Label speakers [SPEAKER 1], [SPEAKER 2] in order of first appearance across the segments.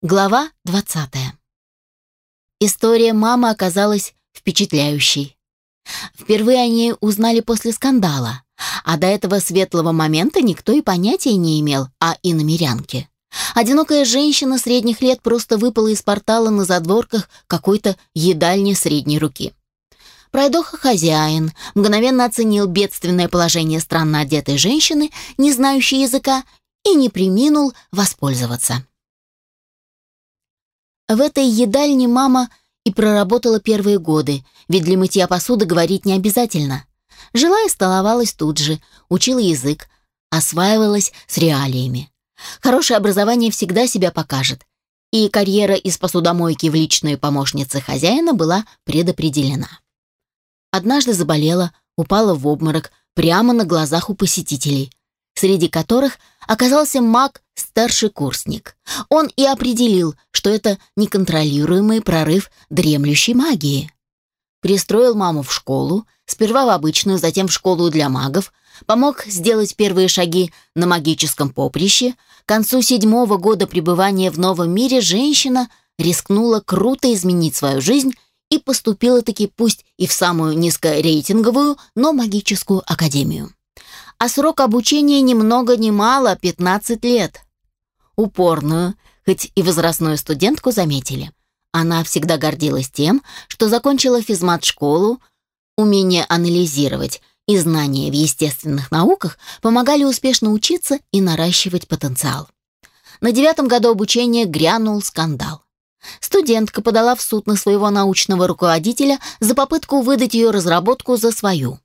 [SPEAKER 1] Глава 20. История мамы оказалась впечатляющей. Впервые они узнали после скандала, а до этого светлого момента никто и понятия не имел о иномерянке. Одинокая женщина средних лет просто выпала из портала на задворках какой-то едальни средней руки. Пройдоха-хозяин мгновенно оценил бедственное положение странно одетой женщины, не знающей языка, и не приминул воспользоваться. В этой едальне мама и проработала первые годы, ведь для мытья посуды говорить не обязательно. Жила и столовалась тут же, учила язык, осваивалась с реалиями. Хорошее образование всегда себя покажет, и карьера из посудомойки в личные помощницы хозяина была предопределена. Однажды заболела, упала в обморок прямо на глазах у посетителей, среди которых оказался маг-старший курсник. Он и определил, что это неконтролируемый прорыв дремлющей магии. Пристроил маму в школу, сперва в обычную, затем в школу для магов, помог сделать первые шаги на магическом поприще. К концу седьмого года пребывания в новом мире женщина рискнула круто изменить свою жизнь и поступила таки пусть и в самую низкорейтинговую, но магическую академию а срок обучения ни много ни мало – 15 лет. Упорную, хоть и возрастную студентку заметили. Она всегда гордилась тем, что закончила физмат-школу, умение анализировать и знания в естественных науках помогали успешно учиться и наращивать потенциал. На девятом году обучения грянул скандал. Студентка подала в суд на своего научного руководителя за попытку выдать ее разработку за свою.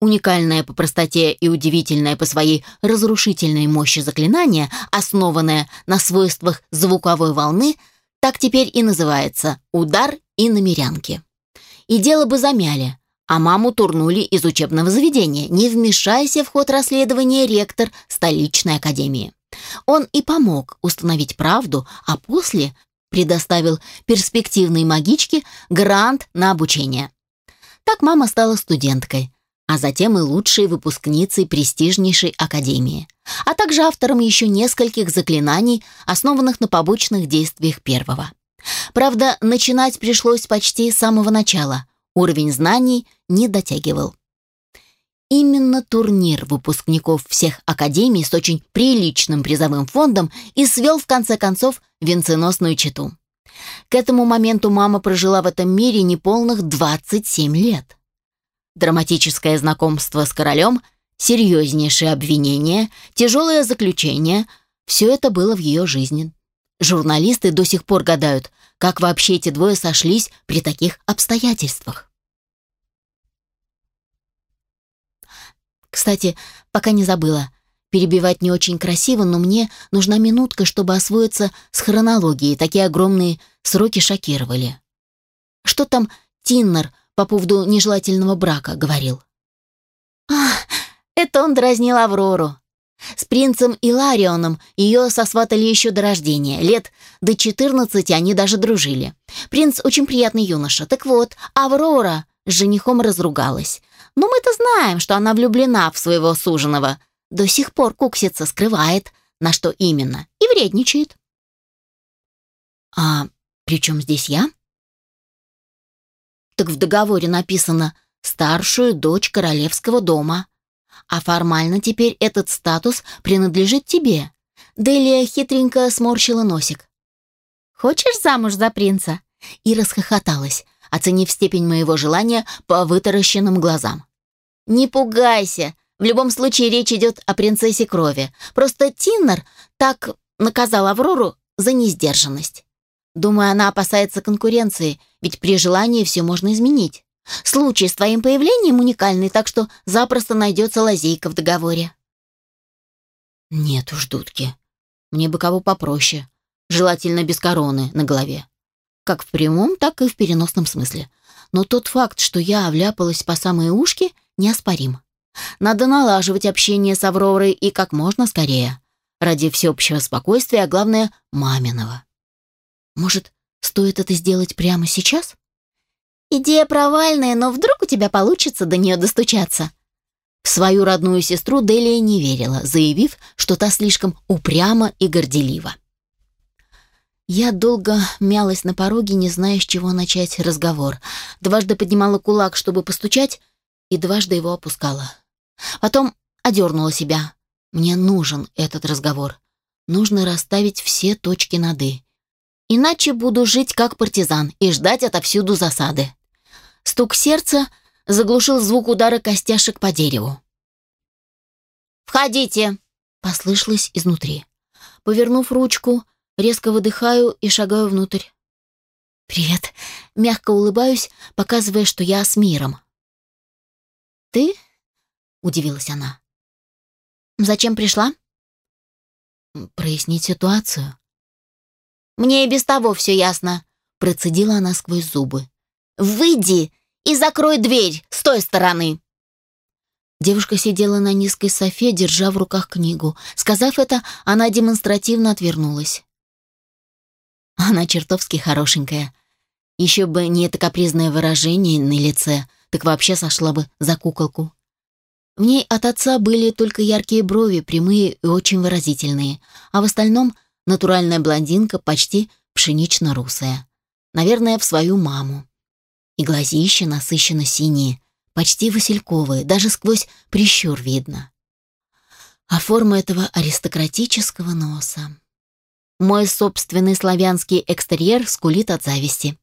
[SPEAKER 1] Уникальное по простоте и удивительное по своей разрушительной мощи заклинание, основанное на свойствах звуковой волны, так теперь и называется «удар и намерянки». И дело бы замяли, а маму турнули из учебного заведения, не вмешайся в ход расследования ректор столичной академии. Он и помог установить правду, а после предоставил перспективной магичке грант на обучение. Так мама стала студенткой – а затем и лучшей выпускницей престижнейшей академии, а также автором еще нескольких заклинаний, основанных на побочных действиях первого. Правда, начинать пришлось почти с самого начала. Уровень знаний не дотягивал. Именно турнир выпускников всех академий с очень приличным призовым фондом и свел в конце концов венценосную читу. К этому моменту мама прожила в этом мире неполных 27 лет драматическое знакомство с королем, серьезнейшие обвинения, тяжелое заключение – все это было в ее жизни. Журналисты до сих пор гадают, как вообще эти двое сошлись при таких обстоятельствах. Кстати, пока не забыла. Перебивать не очень красиво, но мне нужна минутка, чтобы освоиться с хронологией. Такие огромные сроки шокировали. Что там Тиннер по поводу нежелательного брака говорил. «Ах, это он дразнил Аврору. С принцем Иларионом ее сосватали еще до рождения. Лет до 14 они даже дружили. Принц очень приятный юноша. Так вот, Аврора с женихом разругалась. Но мы-то знаем, что она влюблена в своего суженого. До сих пор куксится, скрывает, на что именно, и вредничает. «А при чем здесь я?» Так в договоре написано «старшую дочь королевского дома». А формально теперь этот статус принадлежит тебе. Делия хитренько сморщила носик. «Хочешь замуж за принца?» И расхохоталась, оценив степень моего желания по вытаращенным глазам. «Не пугайся. В любом случае речь идет о принцессе крови. Просто Тиннер так наказал Аврору за несдержанность. Думаю, она опасается конкуренции, ведь при желании все можно изменить. Случай с твоим появлением уникальный, так что запросто найдется лазейка в договоре. Нет уж, дудки. Мне бы кого попроще. Желательно без короны на голове. Как в прямом, так и в переносном смысле. Но тот факт, что я вляпалась по самые ушки, неоспорим. Надо налаживать общение с Авророй и как можно скорее. Ради всеобщего спокойствия, а главное, маминого. Может, стоит это сделать прямо сейчас? Идея провальная, но вдруг у тебя получится до нее достучаться. В свою родную сестру Делия не верила, заявив, что та слишком упряма и горделива. Я долго мялась на пороге, не зная, с чего начать разговор. Дважды поднимала кулак, чтобы постучать, и дважды его опускала. Потом одернула себя. Мне нужен этот разговор. Нужно расставить все точки над «и». Иначе буду жить как партизан и ждать отовсюду засады. Стук сердца заглушил звук удара костяшек по дереву. «Входите!» — послышалось изнутри. Повернув ручку, резко выдыхаю и шагаю внутрь. «Привет!» — мягко улыбаюсь, показывая, что я с миром. «Ты?» — удивилась она. «Зачем пришла?» «Прояснить ситуацию». «Мне и без того все ясно», — процедила она сквозь зубы. «Выйди и закрой дверь с той стороны». Девушка сидела на низкой софе, держа в руках книгу. Сказав это, она демонстративно отвернулась. Она чертовски хорошенькая. Еще бы не это капризное выражение на лице, так вообще сошла бы за куколку. В ней от отца были только яркие брови, прямые и очень выразительные, а в остальном натуральная блондинка, почти пшенично-русая. Наверное, в свою маму. И глазища насыщенно синие, почти васильковые, даже сквозь прищур видно. А форма этого аристократического носа. Мой собственный славянский экстерьер скулит от зависти.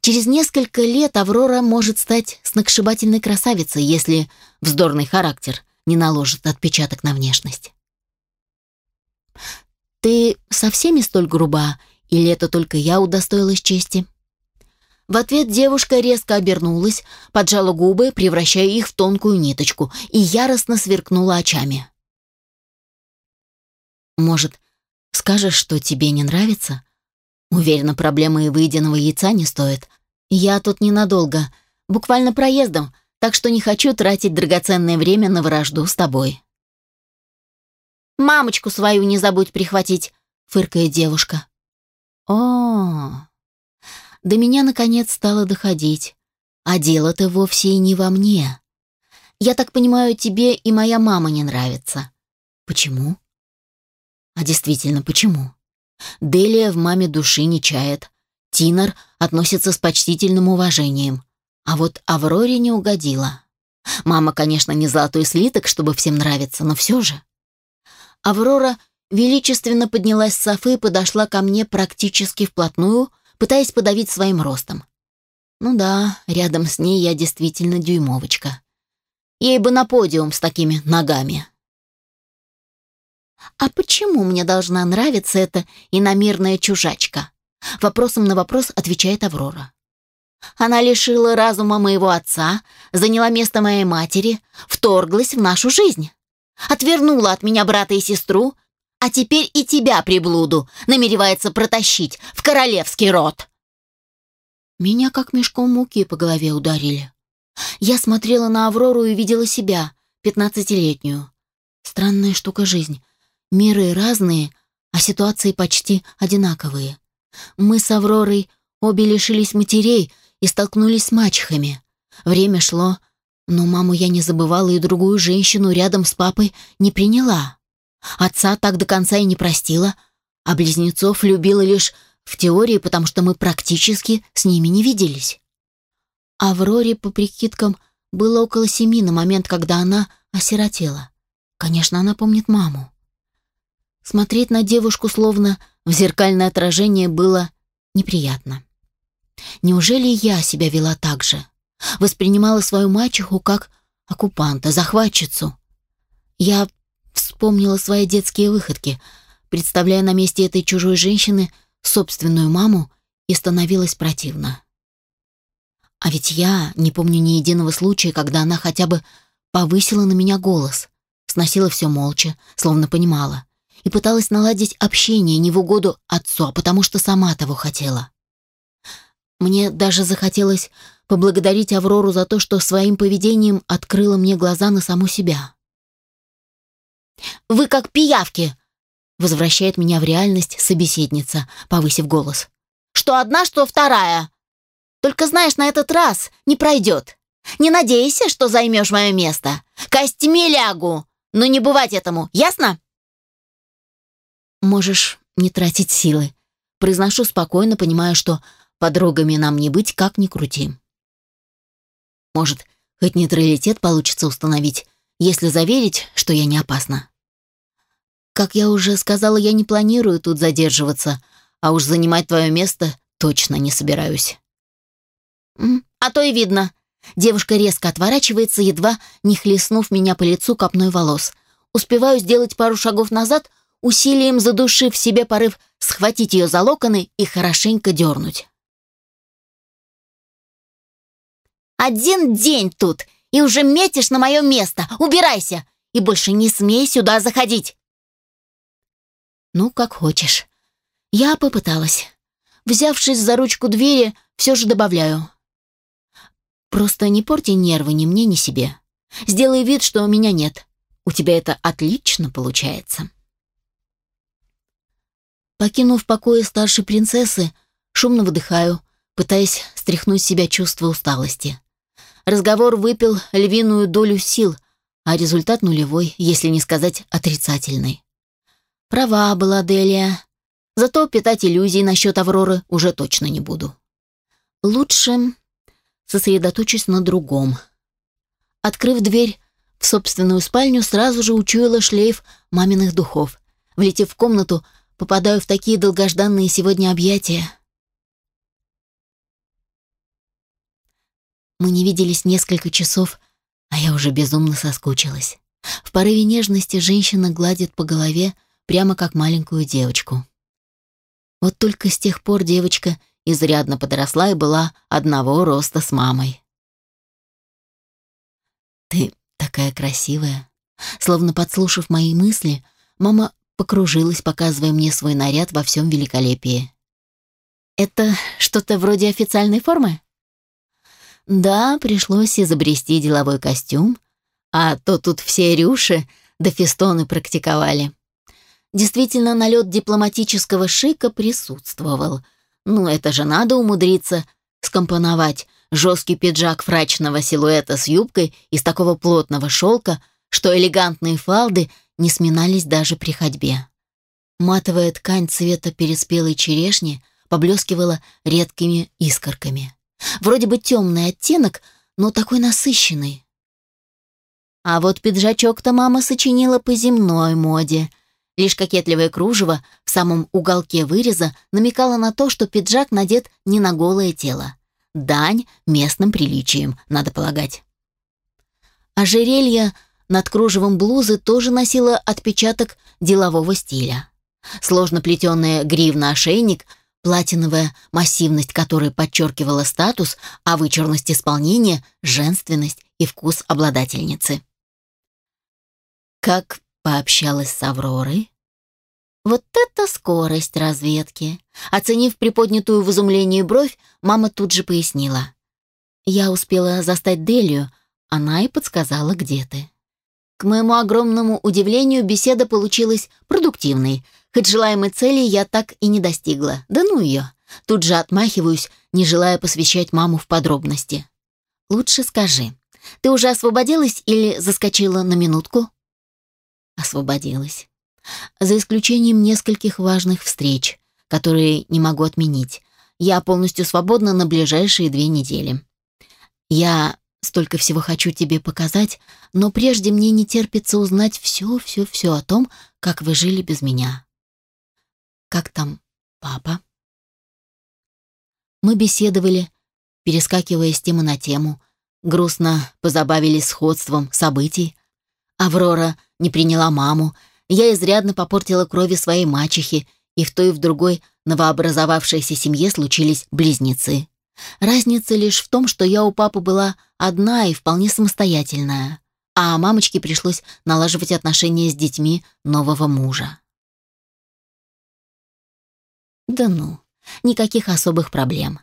[SPEAKER 1] Через несколько лет Аврора может стать сногсшибательной красавицей, если вздорный характер не наложит отпечаток на внешность. «Ты со всеми столь груба, или это только я удостоилась чести?» В ответ девушка резко обернулась, поджала губы, превращая их в тонкую ниточку, и яростно сверкнула очами. «Может, скажешь, что тебе не нравится?» Уверена, проблемы и выеденного яйца не стоит. Я тут ненадолго, буквально проездом, так что не хочу тратить драгоценное время на вражду с тобой. «Мамочку свою не забудь прихватить», — фыркает девушка. О, до меня наконец стало доходить. А дело-то вовсе и не во мне. Я так понимаю, тебе и моя мама не нравится. Почему? А действительно, почему? Делия в маме души не чает. Тинор относится с почтительным уважением. А вот Авроре не угодила. Мама, конечно, не золотой слиток, чтобы всем нравиться, но все же. Аврора величественно поднялась с софы и подошла ко мне практически вплотную, пытаясь подавить своим ростом. Ну да, рядом с ней я действительно дюймовочка. Ей бы на подиум с такими ногами. А почему мне должна нравиться эта иномирная чужачка? Вопросом на вопрос отвечает Аврора. Она лишила разума моего отца, заняла место моей матери, вторглась в нашу жизнь. Отвернула от меня брата и сестру, а теперь и тебя, приблуду, намеревается протащить в королевский род. Меня как мешком муки по голове ударили. Я смотрела на Аврору и видела себя, пятнадцатилетнюю. Странная штука жизнь. Миры разные, а ситуации почти одинаковые. Мы с Авророй обе лишились матерей и столкнулись с мачехами. Время шло, но маму я не забывала и другую женщину рядом с папой не приняла. Отца так до конца и не простила, а близнецов любила лишь в теории, потому что мы практически с ними не виделись. Авроре, по прикидкам, было около семи на момент, когда она осиротела. Конечно, она помнит маму. Смотреть на девушку словно в зеркальное отражение было неприятно. Неужели я себя вела так же? Воспринимала свою мачеху как оккупанта, захватчицу. Я вспомнила свои детские выходки, представляя на месте этой чужой женщины собственную маму, и становилось противно. А ведь я не помню ни единого случая, когда она хотя бы повысила на меня голос, сносила все молча, словно понимала, и пыталась наладить общение не в угоду отцу, а потому что сама того хотела. Мне даже захотелось поблагодарить Аврору за то, что своим поведением открыла мне глаза на саму себя. «Вы как пиявки!» — возвращает меня в реальность собеседница, повысив голос. «Что одна, что вторая. Только знаешь, на этот раз не пройдет. Не надейся, что займешь мое место. Костьми лягу, но не бывать этому, ясно?» «Можешь не тратить силы», Произношу спокойно, понимая, что подругами нам не быть, как ни крути. Может, хоть нейтралитет получится установить, если заверить, что я не опасна. Как я уже сказала, я не планирую тут задерживаться, а уж занимать твое место точно не собираюсь. А то и видно. Девушка резко отворачивается, едва не хлестнув меня по лицу копной волос. Успеваю сделать пару шагов назад, усилием задушив себе порыв схватить ее за локоны и хорошенько дернуть. «Один день тут, и уже метишь на мое место! Убирайся! И больше не смей сюда заходить!» «Ну, как хочешь». Я попыталась. Взявшись за ручку двери, все же добавляю. «Просто не порти нервы ни мне, ни себе. Сделай вид, что у меня нет. У тебя это отлично получается». Покинув покои старшей принцессы, шумно выдыхаю, пытаясь стряхнуть себя чувство усталости. Разговор выпил львиную долю сил, а результат нулевой, если не сказать отрицательный. Права была Делия. Зато питать иллюзии насчет Авроры уже точно не буду. Лучше сосредоточусь на другом. Открыв дверь в собственную спальню, сразу же учуяла шлейф маминых духов. Влетев в комнату, попадаю в такие долгожданные сегодня объятия. Мы не виделись несколько часов, а я уже безумно соскучилась. В порыве нежности женщина гладит по голове, прямо как маленькую девочку. Вот только с тех пор девочка изрядно подросла и была одного роста с мамой. «Ты такая красивая!» Словно подслушав мои мысли, мама покружилась, показывая мне свой наряд во всем великолепии. «Это что-то вроде официальной формы?» «Да, пришлось изобрести деловой костюм, а то тут все рюши да фестоны практиковали. Действительно, налет дипломатического шика присутствовал. Ну, это же надо умудриться скомпоновать жесткий пиджак фрачного силуэта с юбкой из такого плотного шелка, что элегантные фалды не сминались даже при ходьбе. Матовая ткань цвета переспелой черешни поблескивала редкими искорками. Вроде бы темный оттенок, но такой насыщенный. А вот пиджачок-то мама сочинила по земной моде — Лишь кокетливое кружево в самом уголке выреза намекало на то, что пиджак надет не на голое тело. Дань местным приличиям, надо полагать. Ожерелье над кружевом блузы тоже носило отпечаток делового стиля. Сложно плетеная гривна-ошейник, платиновая массивность которой подчеркивала статус, а вычурность исполнения — женственность и вкус обладательницы. Как Пообщалась с Авророй. Вот это скорость разведки. Оценив приподнятую в изумлении бровь, мама тут же пояснила. Я успела застать Делию, она и подсказала, где ты. К моему огромному удивлению, беседа получилась продуктивной, хоть желаемой цели я так и не достигла. Да ну ее. Тут же отмахиваюсь, не желая посвящать маму в подробности. Лучше скажи, ты уже освободилась или заскочила на минутку? освободилась. За исключением нескольких важных встреч, которые не могу отменить. Я полностью свободна на ближайшие две недели. Я столько всего хочу тебе показать, но прежде мне не терпится узнать все-все-все о том, как вы жили без меня. Как там папа? Мы беседовали, перескакивая с темы на тему, грустно позабавились сходством событий. Аврора не приняла маму, я изрядно попортила крови своей мачехи, и в той и в другой новообразовавшейся семье случились близнецы. Разница лишь в том, что я у папы была одна и вполне самостоятельная, а мамочке пришлось налаживать отношения с детьми нового мужа. Да ну, никаких особых проблем.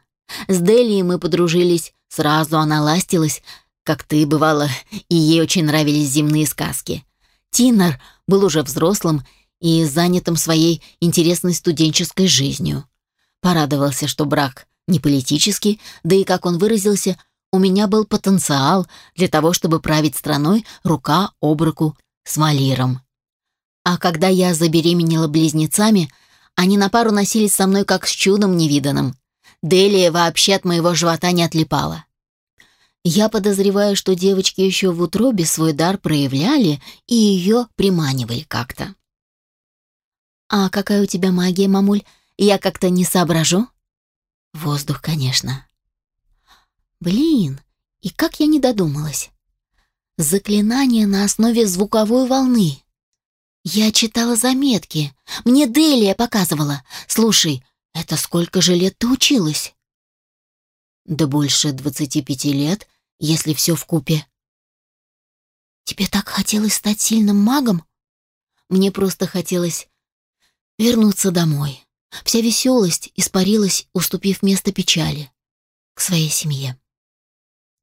[SPEAKER 1] С Делией мы подружились, сразу она ластилась, как ты, бывала, и ей очень нравились земные сказки. Тинер был уже взрослым и занятым своей интересной студенческой жизнью. Порадовался, что брак не политический, да и, как он выразился, у меня был потенциал для того, чтобы править страной рука об руку с Малиром. А когда я забеременела близнецами, Они на пару носились со мной как с чудом невиданным. Делия вообще от моего живота не отлипала. Я подозреваю, что девочки еще в утробе свой дар проявляли и ее приманивали как-то. «А какая у тебя магия, мамуль? Я как-то не соображу?» «Воздух, конечно». «Блин, и как я не додумалась?» «Заклинание на основе звуковой волны». «Я читала заметки. Мне Делия показывала. Слушай, это сколько же лет ты училась?» «Да больше двадцати пяти лет, если все в купе. «Тебе так хотелось стать сильным магом?» «Мне просто хотелось вернуться домой. Вся веселость испарилась, уступив место печали. К своей семье.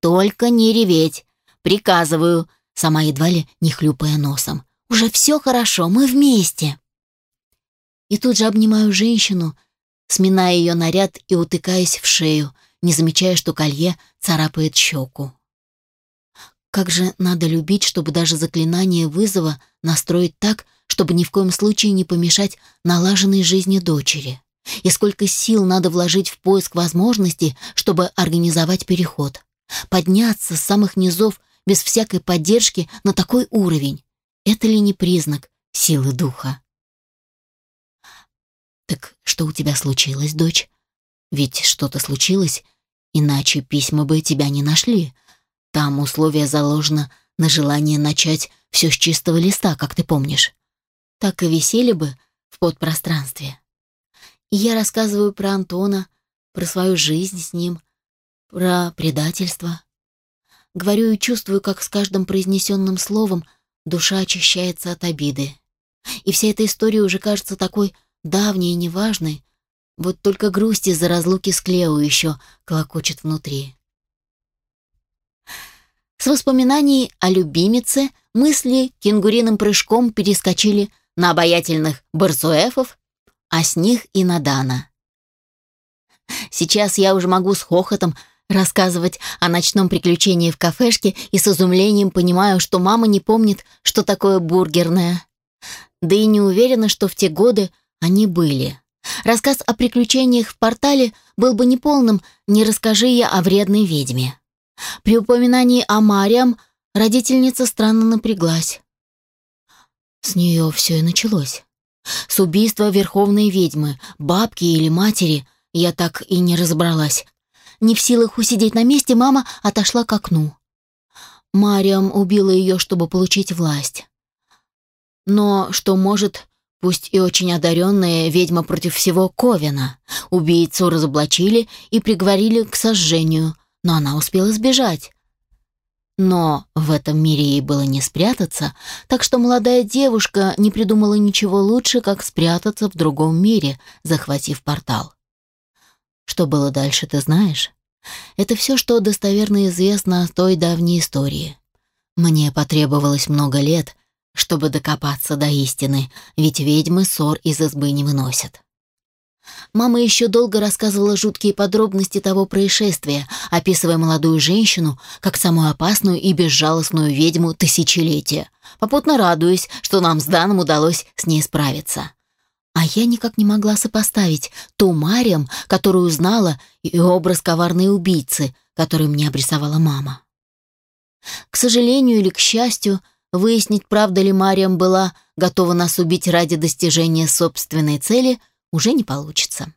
[SPEAKER 1] «Только не реветь! Приказываю!» Сама едва ли не хлюпая носом. «Уже все хорошо, мы вместе!» И тут же обнимаю женщину, сминая ее наряд и утыкаясь в шею, не замечая, что колье царапает щеку. Как же надо любить, чтобы даже заклинание вызова настроить так, чтобы ни в коем случае не помешать налаженной жизни дочери. И сколько сил надо вложить в поиск возможности, чтобы организовать переход. Подняться с самых низов без всякой поддержки на такой уровень. Это ли не признак силы духа? «Так что у тебя случилось, дочь? Ведь что-то случилось, иначе письма бы тебя не нашли. Там условие заложено на желание начать все с чистого листа, как ты помнишь так и висели бы в подпространстве. И я рассказываю про Антона, про свою жизнь с ним, про предательство. Говорю и чувствую, как с каждым произнесенным словом душа очищается от обиды. И вся эта история уже кажется такой давней и неважной, вот только грусть из-за разлуки с Клео еще колокочет внутри. С воспоминаний о любимице мысли кенгуриным прыжком перескочили на обаятельных барсуэфов, а с них и на Дана. Сейчас я уже могу с хохотом рассказывать о ночном приключении в кафешке и с изумлением понимаю, что мама не помнит, что такое бургерная. Да и не уверена, что в те годы они были. Рассказ о приключениях в портале был бы неполным, не расскажи я о вредной ведьме. При упоминании о Мариам родительница странно напряглась. С нее все и началось. С убийства верховной ведьмы, бабки или матери, я так и не разобралась. Не в силах усидеть на месте, мама отошла к окну. Мариам убила ее, чтобы получить власть. Но что может, пусть и очень одаренная ведьма против всего Ковина. Убийцу разоблачили и приговорили к сожжению, но она успела сбежать. Но в этом мире ей было не спрятаться, так что молодая девушка не придумала ничего лучше, как спрятаться в другом мире, захватив портал. Что было дальше, ты знаешь? Это все, что достоверно известно о той давней истории. Мне потребовалось много лет, чтобы докопаться до истины, ведь ведьмы ссор из избы не выносят. Мама еще долго рассказывала жуткие подробности того происшествия, описывая молодую женщину как самую опасную и безжалостную ведьму тысячелетия, попутно радуясь, что нам с Даном удалось с ней справиться. А я никак не могла сопоставить ту Мариам, которую знала, и образ коварной убийцы, который мне обрисовала мама. К сожалению или к счастью, выяснить, правда ли Мариам была готова нас убить ради достижения собственной цели – уже не получится.